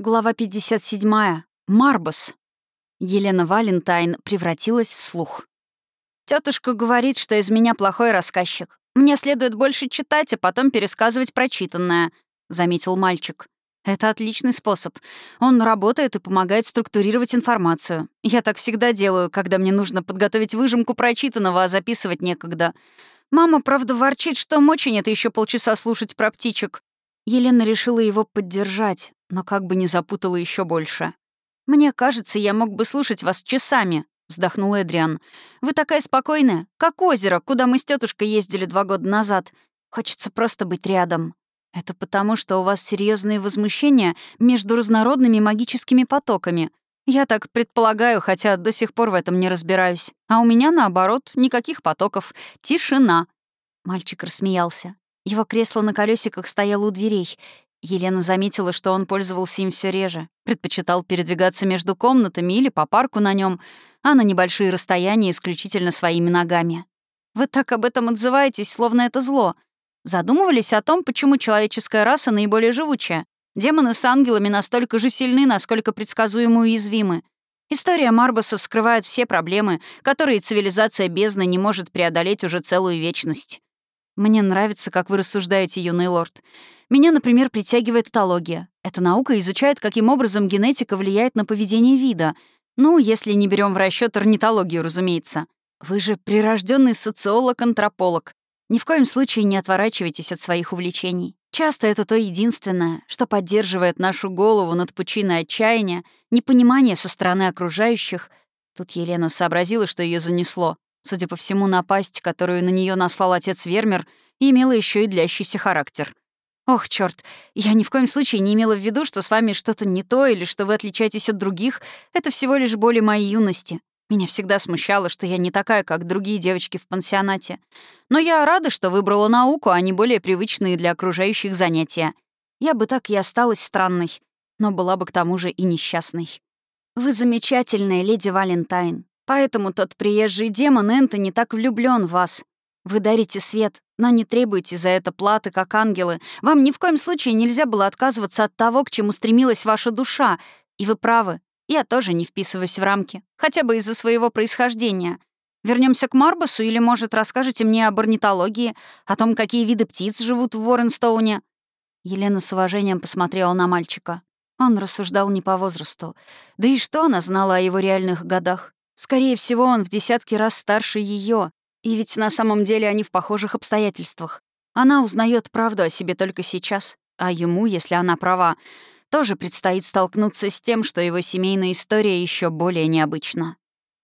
Глава 57. Марбос. Елена Валентайн превратилась в слух. Тетушка говорит, что из меня плохой рассказчик. Мне следует больше читать, а потом пересказывать прочитанное», — заметил мальчик. «Это отличный способ. Он работает и помогает структурировать информацию. Я так всегда делаю, когда мне нужно подготовить выжимку прочитанного, а записывать некогда. Мама, правда, ворчит, что очень это еще полчаса слушать про птичек. Елена решила его поддержать, но как бы не запутала еще больше. «Мне кажется, я мог бы слушать вас часами», — вздохнул Эдриан. «Вы такая спокойная, как озеро, куда мы с тетушкой ездили два года назад. Хочется просто быть рядом. Это потому, что у вас серьезные возмущения между разнородными магическими потоками. Я так предполагаю, хотя до сих пор в этом не разбираюсь. А у меня, наоборот, никаких потоков. Тишина». Мальчик рассмеялся. Его кресло на колесиках стояло у дверей. Елена заметила, что он пользовался им все реже, предпочитал передвигаться между комнатами или по парку на нем, а на небольшие расстояния исключительно своими ногами. «Вы так об этом отзываетесь, словно это зло. Задумывались о том, почему человеческая раса наиболее живучая? Демоны с ангелами настолько же сильны, насколько предсказуемо уязвимы. История Марбаса вскрывает все проблемы, которые цивилизация бездны не может преодолеть уже целую вечность. Мне нравится, как вы рассуждаете, юный лорд. Меня, например, притягивает этология. Эта наука изучает, каким образом генетика влияет на поведение вида. Ну, если не берем в расчет орнитологию, разумеется. Вы же прирожденный социолог-антрополог. Ни в коем случае не отворачивайтесь от своих увлечений. Часто это то единственное, что поддерживает нашу голову над пучиной отчаяния, непонимания со стороны окружающих. Тут Елена сообразила, что ее занесло. Судя по всему, напасть, которую на нее наслал отец Вермер, имела еще и длящийся характер. Ох, черт, я ни в коем случае не имела в виду, что с вами что-то не то или что вы отличаетесь от других. Это всего лишь боли моей юности. Меня всегда смущало, что я не такая, как другие девочки в пансионате. Но я рада, что выбрала науку, а не более привычные для окружающих занятия. Я бы так и осталась странной, но была бы к тому же и несчастной. Вы замечательная, леди Валентайн. Поэтому тот приезжий демон Энтони так влюблен в вас. Вы дарите свет, но не требуете за это платы, как ангелы. Вам ни в коем случае нельзя было отказываться от того, к чему стремилась ваша душа. И вы правы, я тоже не вписываюсь в рамки, хотя бы из-за своего происхождения. Вернемся к Марбасу или, может, расскажете мне об орнитологии, о том, какие виды птиц живут в Уорренстоуне?» Елена с уважением посмотрела на мальчика. Он рассуждал не по возрасту. Да и что она знала о его реальных годах? Скорее всего, он в десятки раз старше ее, и ведь на самом деле они в похожих обстоятельствах. Она узнает правду о себе только сейчас, а ему, если она права, тоже предстоит столкнуться с тем, что его семейная история еще более необычна.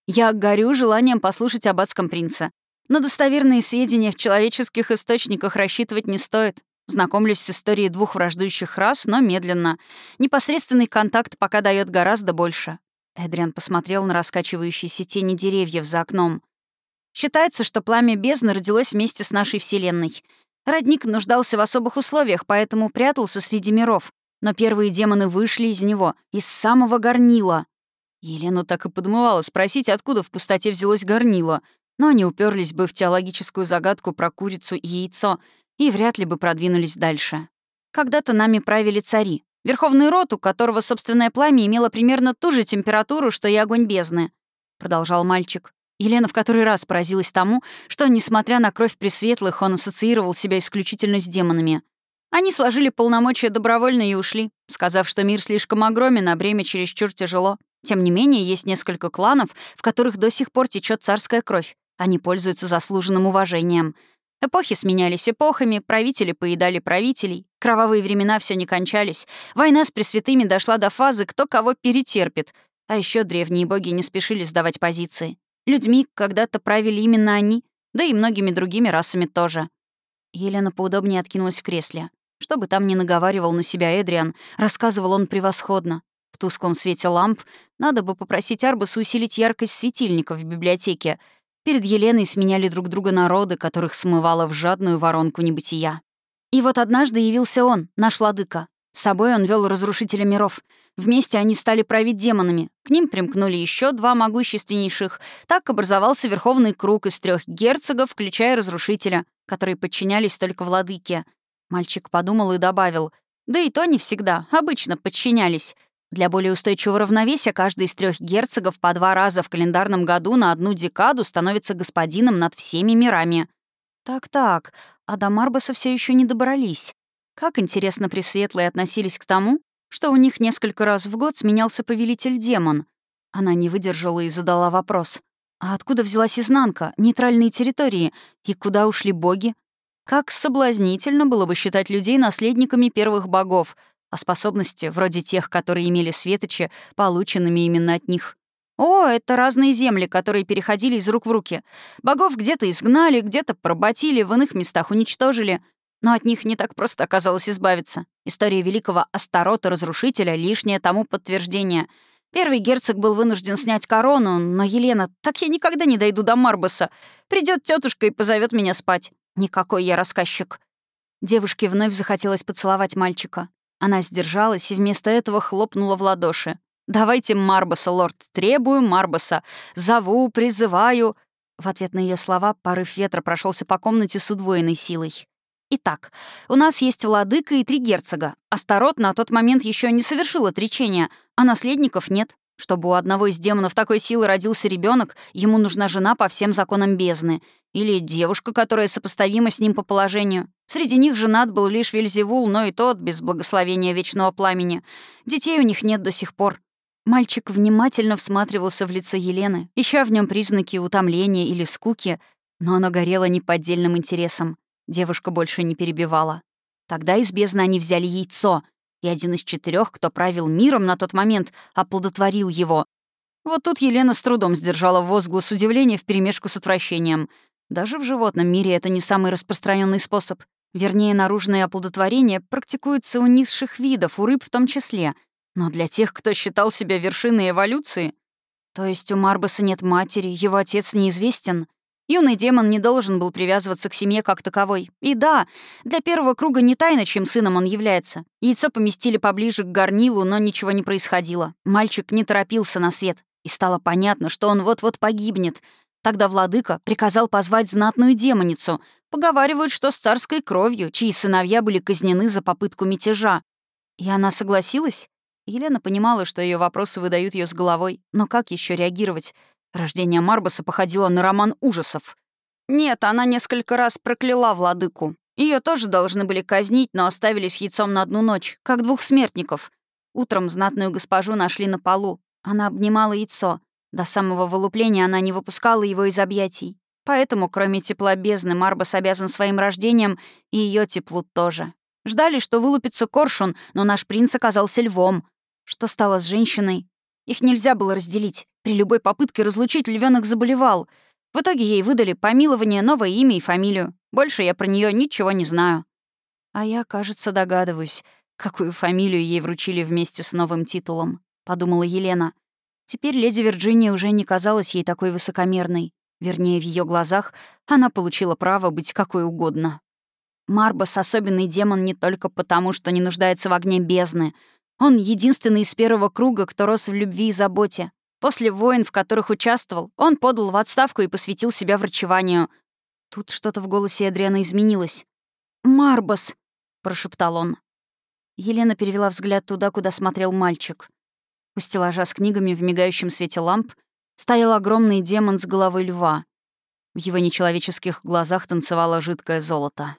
Я горю желанием послушать об адском принце. Но достоверные сведения в человеческих источниках рассчитывать не стоит. Знакомлюсь с историей двух враждующих рас, но медленно. Непосредственный контакт пока дает гораздо больше. Эдриан посмотрел на раскачивающиеся тени деревьев за окном. Считается, что пламя бездны родилось вместе с нашей Вселенной. Родник нуждался в особых условиях, поэтому прятался среди миров. Но первые демоны вышли из него, из самого горнила. Елену так и подмывало спросить, откуда в пустоте взялось горнило, но они уперлись бы в теологическую загадку про курицу и яйцо и вряд ли бы продвинулись дальше. Когда-то нами правили цари, Верховный род, у которого собственное пламя имело примерно ту же температуру, что и огонь бездны», — продолжал мальчик. Елена в который раз поразилась тому, что, несмотря на кровь пресветлых, он ассоциировал себя исключительно с демонами. Они сложили полномочия добровольно и ушли, сказав, что мир слишком огромен, а бремя чересчур тяжело. Тем не менее, есть несколько кланов, в которых до сих пор течет царская кровь. Они пользуются заслуженным уважением — Эпохи сменялись эпохами, правители поедали правителей, кровавые времена все не кончались, война с пресвятыми дошла до фазы «кто кого перетерпит», а еще древние боги не спешили сдавать позиции. Людьми когда-то правили именно они, да и многими другими расами тоже. Елена поудобнее откинулась в кресле. Что бы там ни наговаривал на себя Эдриан, рассказывал он превосходно. В тусклом свете ламп надо бы попросить Арбаса усилить яркость светильников в библиотеке, Перед Еленой сменяли друг друга народы, которых смывало в жадную воронку небытия. И вот однажды явился он, наш ладыка. С собой он вел разрушителя миров. Вместе они стали править демонами. К ним примкнули еще два могущественнейших. Так образовался верховный круг из трех герцогов, включая разрушителя, которые подчинялись только владыке. Мальчик подумал и добавил. Да и то не всегда, обычно подчинялись. Для более устойчивого равновесия каждый из трех герцогов по два раза в календарном году на одну декаду становится господином над всеми мирами. Так-так, а до Марбаса все еще не добрались. Как интересно Пресветлые относились к тому, что у них несколько раз в год сменялся повелитель-демон. Она не выдержала и задала вопрос. А откуда взялась изнанка, нейтральные территории, и куда ушли боги? Как соблазнительно было бы считать людей наследниками первых богов, а способности, вроде тех, которые имели светочи, полученными именно от них. О, это разные земли, которые переходили из рук в руки. Богов где-то изгнали, где-то поработили, в иных местах уничтожили. Но от них не так просто оказалось избавиться. История великого Астарота-разрушителя — лишнее тому подтверждение. Первый герцог был вынужден снять корону, но Елена, так я никогда не дойду до Марбаса. Придет тетушка и позовет меня спать. Никакой я рассказчик. Девушке вновь захотелось поцеловать мальчика. Она сдержалась и вместо этого хлопнула в ладоши. «Давайте Марбаса, лорд, требую Марбаса. Зову, призываю». В ответ на ее слова порыв ветра прошелся по комнате с удвоенной силой. Итак, у нас есть владыка и три герцога. Астарот на тот момент еще не совершил отречения, а наследников нет. Чтобы у одного из демонов такой силы родился ребенок, ему нужна жена по всем законам бездны. Или девушка, которая сопоставима с ним по положению. Среди них женат был лишь Вельзевул, но и тот без благословения вечного пламени. Детей у них нет до сих пор. Мальчик внимательно всматривался в лицо Елены, ища в нем признаки утомления или скуки, но оно горело неподдельным интересом. Девушка больше не перебивала. Тогда из бездны они взяли яйцо, и один из четырех, кто правил миром на тот момент, оплодотворил его. Вот тут Елена с трудом сдержала возглас удивления вперемешку с отвращением. Даже в животном мире это не самый распространенный способ. Вернее, наружное оплодотворение практикуется у низших видов, у рыб в том числе — но для тех, кто считал себя вершиной эволюции... То есть у Марбаса нет матери, его отец неизвестен. Юный демон не должен был привязываться к семье как таковой. И да, для первого круга не тайна, чем сыном он является. Яйцо поместили поближе к горнилу, но ничего не происходило. Мальчик не торопился на свет. И стало понятно, что он вот-вот погибнет. Тогда владыка приказал позвать знатную демоницу. Поговаривают, что с царской кровью, чьи сыновья были казнены за попытку мятежа. И она согласилась? Елена понимала, что ее вопросы выдают ее с головой, но как еще реагировать? Рождение Марбаса походило на роман ужасов. Нет, она несколько раз прокляла владыку. Ее тоже должны были казнить, но оставили с яйцом на одну ночь, как двух смертников. Утром знатную госпожу нашли на полу. Она обнимала яйцо. До самого вылупления она не выпускала его из объятий. Поэтому, кроме тепла бездны, Марбас обязан своим рождением, и ее теплу тоже. Ждали, что вылупится коршун, но наш принц оказался львом. Что стало с женщиной? Их нельзя было разделить. При любой попытке разлучить львенок заболевал. В итоге ей выдали помилование, новое имя и фамилию. Больше я про нее ничего не знаю. А я, кажется, догадываюсь, какую фамилию ей вручили вместе с новым титулом, подумала Елена. Теперь леди Вирджиния уже не казалась ей такой высокомерной. Вернее, в ее глазах она получила право быть какой угодно. Марбас — особенный демон не только потому, что не нуждается в огне бездны — он единственный из первого круга, кто рос в любви и заботе. После войн, в которых участвовал, он подал в отставку и посвятил себя врачеванию. Тут что-то в голосе Адриана изменилось. «Марбас», — прошептал он. Елена перевела взгляд туда, куда смотрел мальчик. У стеллажа с книгами в мигающем свете ламп стоял огромный демон с головой льва. В его нечеловеческих глазах танцевало жидкое золото.